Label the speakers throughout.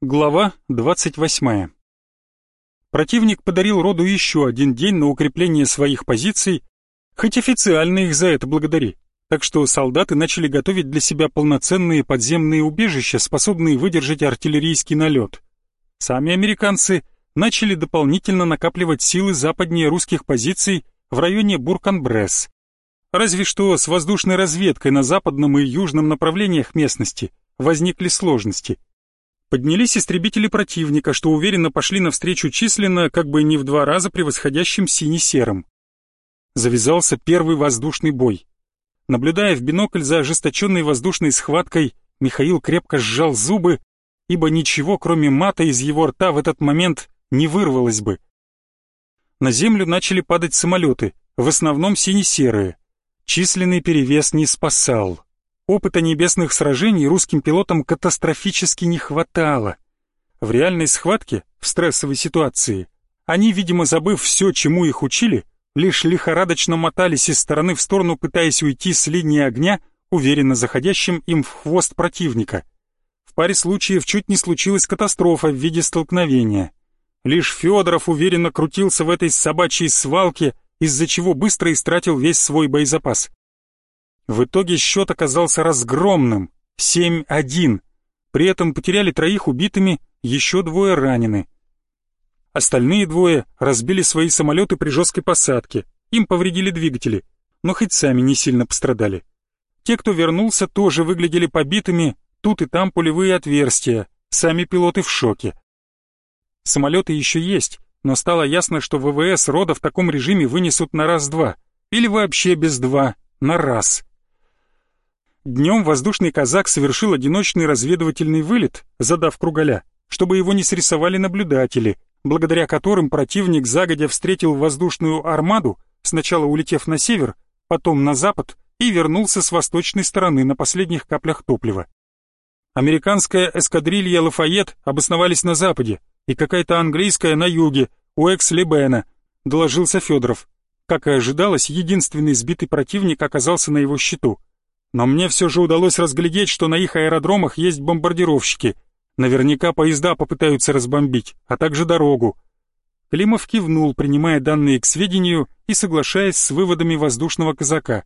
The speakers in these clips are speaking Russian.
Speaker 1: Глава 28. Противник подарил роду еще один день на укрепление своих позиций, хоть официально их за это благодари. Так что солдаты начали готовить для себя полноценные подземные убежища, способные выдержать артиллерийский налет. Сами американцы начали дополнительно накапливать силы западнее русских позиций в районе Буркан-Бресс. Разве что с воздушной разведкой на западном и южном направлениях местности возникли сложности – Поднялись истребители противника, что уверенно пошли навстречу численно, как бы не в два раза превосходящим сине-серым. Завязался первый воздушный бой. Наблюдая в бинокль за ожесточенной воздушной схваткой, Михаил крепко сжал зубы, ибо ничего, кроме мата, из его рта в этот момент не вырвалось бы. На землю начали падать самолеты, в основном сине-серые. Численный перевес не спасал. Опыта небесных сражений русским пилотам катастрофически не хватало. В реальной схватке, в стрессовой ситуации, они, видимо, забыв все, чему их учили, лишь лихорадочно мотались из стороны в сторону, пытаясь уйти с линии огня, уверенно заходящим им в хвост противника. В паре случаев чуть не случилась катастрофа в виде столкновения. Лишь Федоров уверенно крутился в этой собачьей свалке, из-за чего быстро истратил весь свой боезапас. В итоге счет оказался разгромным — 7-1. При этом потеряли троих убитыми, еще двое ранены. Остальные двое разбили свои самолеты при жесткой посадке, им повредили двигатели, но хоть сами не сильно пострадали. Те, кто вернулся, тоже выглядели побитыми, тут и там пулевые отверстия, сами пилоты в шоке. Самолеты еще есть, но стало ясно, что ВВС рода в таком режиме вынесут на раз-два, или вообще без два, на раз. Днем воздушный казак совершил одиночный разведывательный вылет, задав кругаля, чтобы его не срисовали наблюдатели, благодаря которым противник загодя встретил воздушную армаду, сначала улетев на север, потом на запад и вернулся с восточной стороны на последних каплях топлива. Американская эскадрилья «Лафайет» обосновались на западе, и какая-то английская на юге, у Экс-Лебена, доложился Федоров. Как и ожидалось, единственный сбитый противник оказался на его счету — но мне все же удалось разглядеть, что на их аэродромах есть бомбардировщики. Наверняка поезда попытаются разбомбить, а также дорогу. Климов кивнул, принимая данные к сведению и соглашаясь с выводами воздушного казака.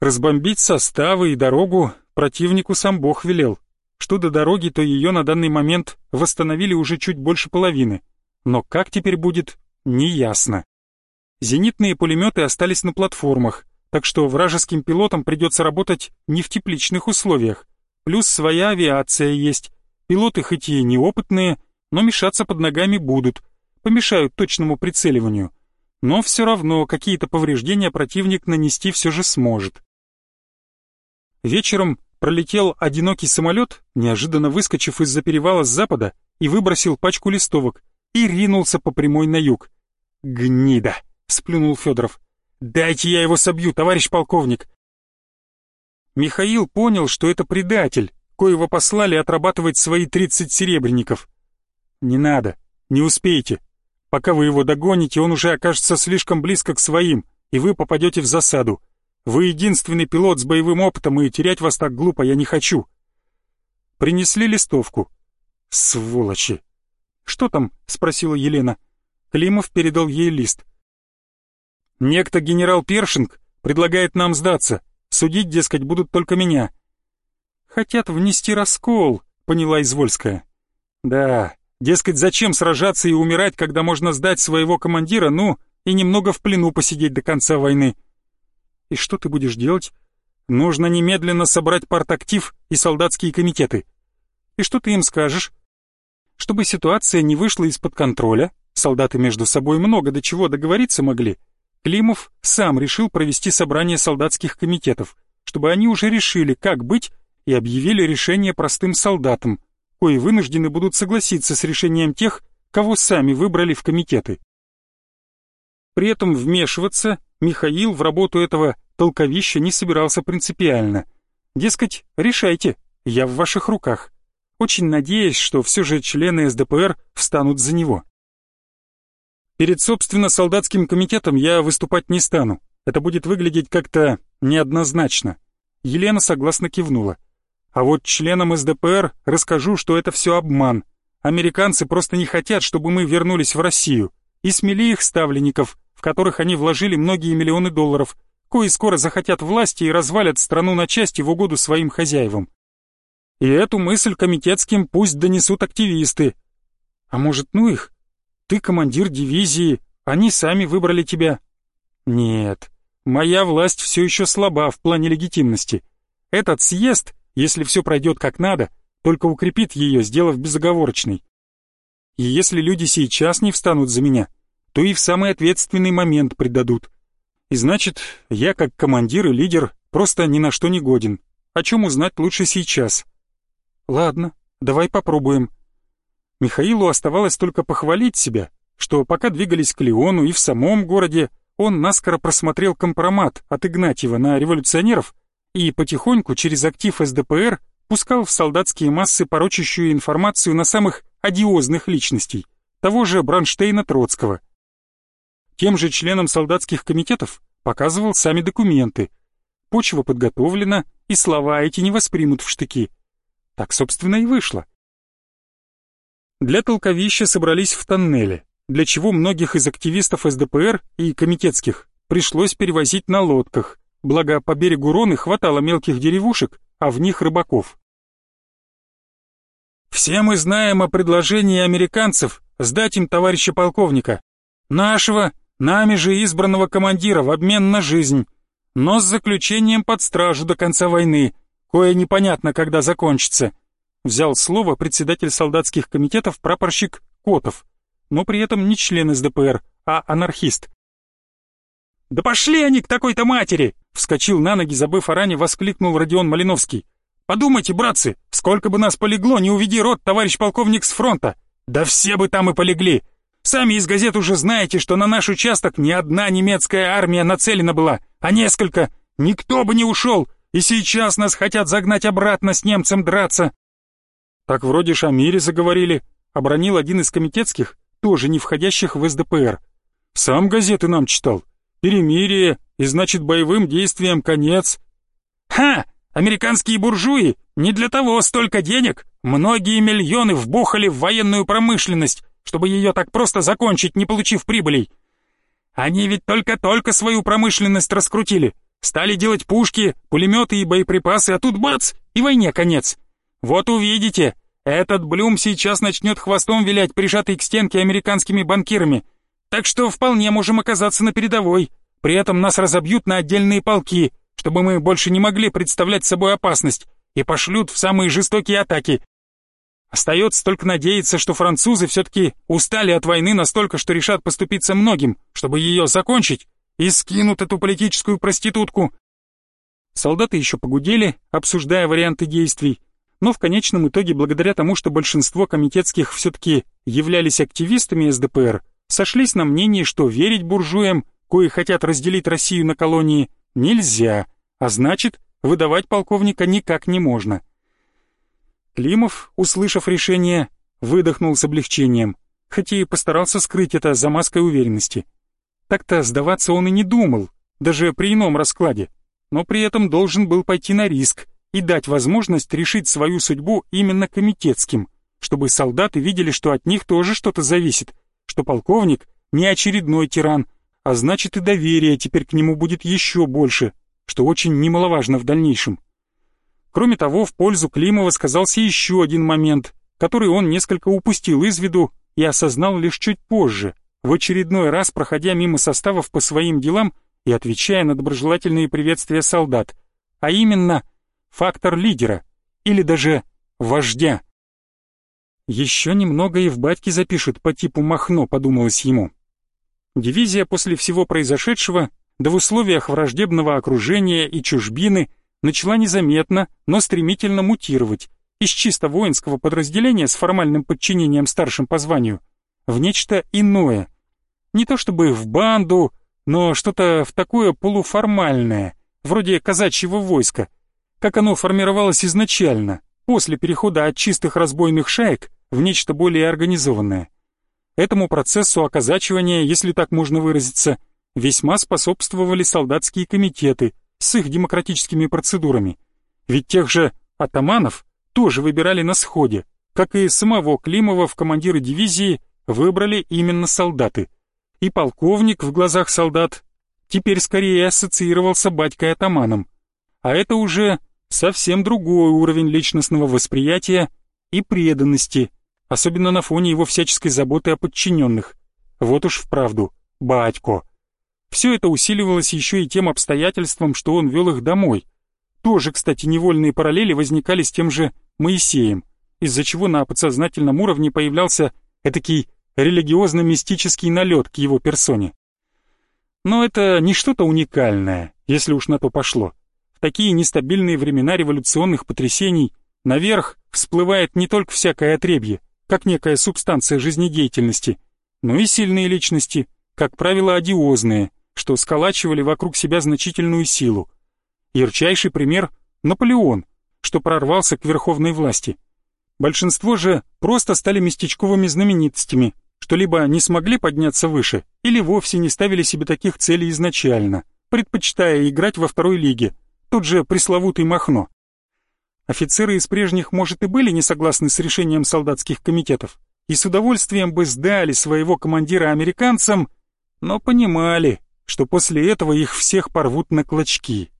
Speaker 1: Разбомбить составы и дорогу противнику сам Бог велел. Что до дороги, то ее на данный момент восстановили уже чуть больше половины. Но как теперь будет, неясно. Зенитные пулеметы остались на платформах, так что вражеским пилотам придется работать не в тепличных условиях. Плюс своя авиация есть. Пилоты хоть и неопытные, но мешаться под ногами будут, помешают точному прицеливанию. Но все равно какие-то повреждения противник нанести все же сможет. Вечером пролетел одинокий самолет, неожиданно выскочив из-за перевала с запада, и выбросил пачку листовок, и ринулся по прямой на юг. «Гнида!» — сплюнул Федоров. «Дайте я его собью, товарищ полковник!» Михаил понял, что это предатель, коего послали отрабатывать свои тридцать серебряников. «Не надо, не успеете. Пока вы его догоните, он уже окажется слишком близко к своим, и вы попадете в засаду. Вы единственный пилот с боевым опытом, и терять вас так глупо я не хочу». Принесли листовку. «Сволочи!» «Что там?» — спросила Елена. Климов передал ей лист. Некто генерал Першинг предлагает нам сдаться. Судить, дескать, будут только меня. Хотят внести раскол, поняла Извольская. Да, дескать, зачем сражаться и умирать, когда можно сдать своего командира, ну, и немного в плену посидеть до конца войны. И что ты будешь делать? Нужно немедленно собрать партактив и солдатские комитеты. И что ты им скажешь? Чтобы ситуация не вышла из-под контроля, солдаты между собой много до чего договориться могли, Климов сам решил провести собрание солдатских комитетов, чтобы они уже решили, как быть, и объявили решение простым солдатам, кои вынуждены будут согласиться с решением тех, кого сами выбрали в комитеты. При этом вмешиваться Михаил в работу этого толковища не собирался принципиально. Дескать, решайте, я в ваших руках. Очень надеясь, что все же члены СДПР встанут за него. Перед, собственно, солдатским комитетом я выступать не стану. Это будет выглядеть как-то неоднозначно. Елена согласно кивнула. А вот членам СДПР расскажу, что это все обман. Американцы просто не хотят, чтобы мы вернулись в Россию, и смели их ставленников, в которых они вложили многие миллионы долларов, кои скоро захотят власти и развалят страну на части в угоду своим хозяевам. И эту мысль комитетским пусть донесут активисты. А может, ну их? Ты командир дивизии, они сами выбрали тебя. Нет, моя власть все еще слаба в плане легитимности. Этот съезд, если все пройдет как надо, только укрепит ее, сделав безоговорочной. И если люди сейчас не встанут за меня, то и в самый ответственный момент предадут. И значит, я как командир и лидер просто ни на что не годен. О чем узнать лучше сейчас. Ладно, давай попробуем. Михаилу оставалось только похвалить себя, что пока двигались к Леону и в самом городе, он наскоро просмотрел компромат от Игнатьева на революционеров и потихоньку через актив СДПР пускал в солдатские массы порочащую информацию на самых одиозных личностей, того же Бронштейна Троцкого. Тем же членам солдатских комитетов показывал сами документы. Почва подготовлена, и слова эти не воспримут в штыки. Так, собственно, и вышло. Для толковища собрались в тоннеле, для чего многих из активистов СДПР и комитетских пришлось перевозить на лодках, благо по берегу Роны хватало мелких деревушек, а в них рыбаков. «Все мы знаем о предложении американцев сдать им товарища полковника, нашего, нами же избранного командира в обмен на жизнь, но с заключением под стражу до конца войны, кое непонятно, когда закончится», взял слово председатель солдатских комитетов прапорщик Котов, но при этом не член СДПР, а анархист. «Да пошли они к такой-то матери!» Вскочил на ноги, забыв о ране, воскликнул Родион Малиновский. «Подумайте, братцы, сколько бы нас полегло, не уведи рот, товарищ полковник с фронта! Да все бы там и полегли! Сами из газет уже знаете, что на наш участок не одна немецкая армия нацелена была, а несколько. Никто бы не ушел, и сейчас нас хотят загнать обратно с немцем драться!» «Так вроде ж о мире заговорили», — обронил один из комитетских, тоже не входящих в СДПР. «Сам газеты нам читал. Перемирие, и значит боевым действиям конец. Ха! Американские буржуи не для того столько денег, многие миллионы вбухали в военную промышленность, чтобы ее так просто закончить, не получив прибылей. Они ведь только-только свою промышленность раскрутили, стали делать пушки, пулеметы и боеприпасы, а тут бац, и войне конец. Вот увидите, этот Блюм сейчас начнет хвостом вилять, прижатый к стенке американскими банкирами. Так что вполне можем оказаться на передовой. При этом нас разобьют на отдельные полки, чтобы мы больше не могли представлять собой опасность, и пошлют в самые жестокие атаки. Остается только надеяться, что французы все-таки устали от войны настолько, что решат поступиться многим, чтобы ее закончить, и скинут эту политическую проститутку. Солдаты еще погудели, обсуждая варианты действий, но в конечном итоге, благодаря тому, что большинство комитетских все-таки являлись активистами СДПР, сошлись на мнении, что верить буржуям кои хотят разделить Россию на колонии, нельзя, а значит, выдавать полковника никак не можно. Климов, услышав решение, выдохнул с облегчением, хотя и постарался скрыть это за маской уверенности. Так-то сдаваться он и не думал, даже при ином раскладе, но при этом должен был пойти на риск и дать возможность решить свою судьбу именно комитетским, чтобы солдаты видели, что от них тоже что-то зависит, что полковник не очередной тиран, а значит и доверие теперь к нему будет еще больше, что очень немаловажно в дальнейшем. Кроме того, в пользу Климова сказался еще один момент, который он несколько упустил из виду и осознал лишь чуть позже, в очередной раз проходя мимо составов по своим делам и отвечая на доброжелательные приветствия солдат, а именно фактор лидера или даже вождя. Еще немного и в батьке запишут по типу Махно, подумалось ему. Дивизия после всего произошедшего, да в условиях враждебного окружения и чужбины, начала незаметно, но стремительно мутировать из чисто воинского подразделения с формальным подчинением старшим по званию в нечто иное. Не то чтобы в банду, но что-то в такое полуформальное, вроде казачьего войска, как оно формировалось изначально, после перехода от чистых разбойных шаек в нечто более организованное. Этому процессу оказачивания, если так можно выразиться, весьма способствовали солдатские комитеты с их демократическими процедурами. Ведь тех же атаманов тоже выбирали на сходе, как и самого Климова в командиры дивизии, выбрали именно солдаты. И полковник в глазах солдат теперь скорее ассоциировался батькой-атаманом. А это уже совсем другой уровень личностного восприятия и преданности, особенно на фоне его всяческой заботы о подчиненных. Вот уж вправду, батько. Все это усиливалось еще и тем обстоятельством, что он вел их домой. Тоже, кстати, невольные параллели возникали с тем же Моисеем, из-за чего на подсознательном уровне появлялся этакий религиозно-мистический налет к его персоне. Но это не что-то уникальное, если уж на то пошло. Такие нестабильные времена революционных потрясений наверх всплывает не только всякое отребье, как некая субстанция жизнедеятельности, но и сильные личности, как правило, одиозные, что сколачивали вокруг себя значительную силу. Ярчайший пример — Наполеон, что прорвался к верховной власти. Большинство же просто стали местечковыми знаменитостями, что либо не смогли подняться выше, или вовсе не ставили себе таких целей изначально, предпочитая играть во второй лиге, тот же пресловутый Махно. Офицеры из прежних, может, и были не согласны с решением солдатских комитетов, и с удовольствием бы сдали своего командира американцам, но понимали, что после этого их всех порвут на клочки.